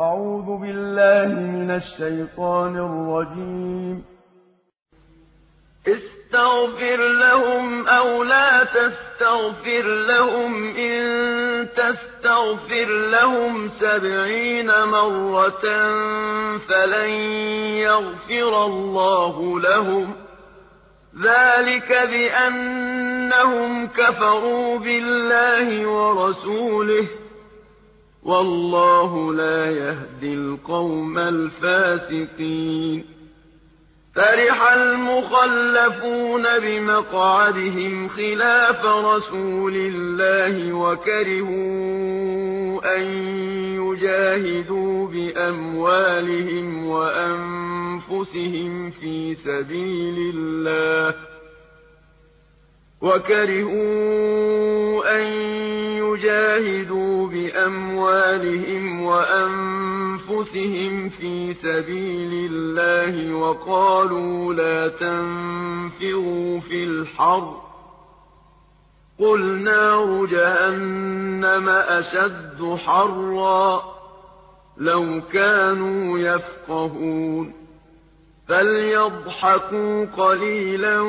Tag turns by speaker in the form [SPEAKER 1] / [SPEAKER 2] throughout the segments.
[SPEAKER 1] أعوذ بالله من الشيطان الرجيم.
[SPEAKER 2] استغفر لهم أو لا تستغفر لهم إن تستغفر لهم سبعين مرة فلن يغفر الله لهم. ذلك بأنهم كفروا بالله ورسوله. والله لا يهدي القوم الفاسقين. فرح المخلفون بمقعدهم خلاف رسول الله وكرهوا أن يجاهدوا بأموالهم وأنفسهم في سبيل الله. وكرهوا أن يجاهدوا بأموالهم وأنفسهم في سبيل الله وقالوا لا تنفروا في الحر. قل نار جهنم أشد حرا لو كانوا يفقهون. فليضحكوا قليلا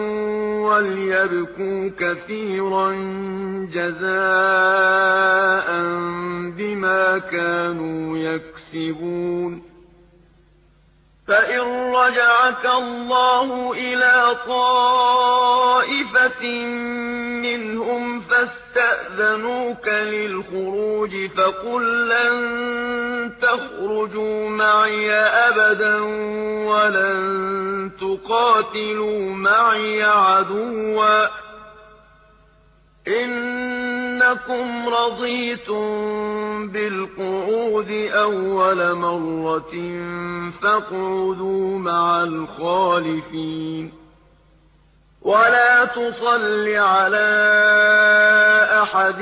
[SPEAKER 2] وليبكوا كثيرا جزاء بما كانوا يكسبون فإن رجعك الله إلى طائفة منهم فاستأذنوك للخروج فقل لن تخرجوا معي أبدا ولن تقاتلوا معي عدوا. إنكم رضيتم بالقعود أول مرة فاقعدوا مع الخالفين. ولا تصل على أحد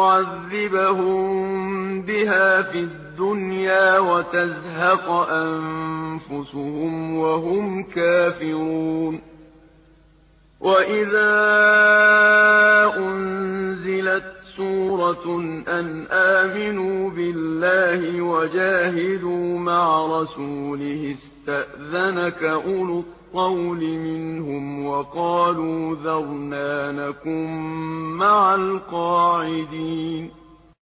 [SPEAKER 2] يعذبهم بها في الدنيا وتزهق أنفسهم وهم كافرون. وإذا أنزلت سورة أن آمنوا بالله وجاهدوا مع رسوله استأذنك أولو الطول منهم وقالوا ذرنا نكن مع القاعدين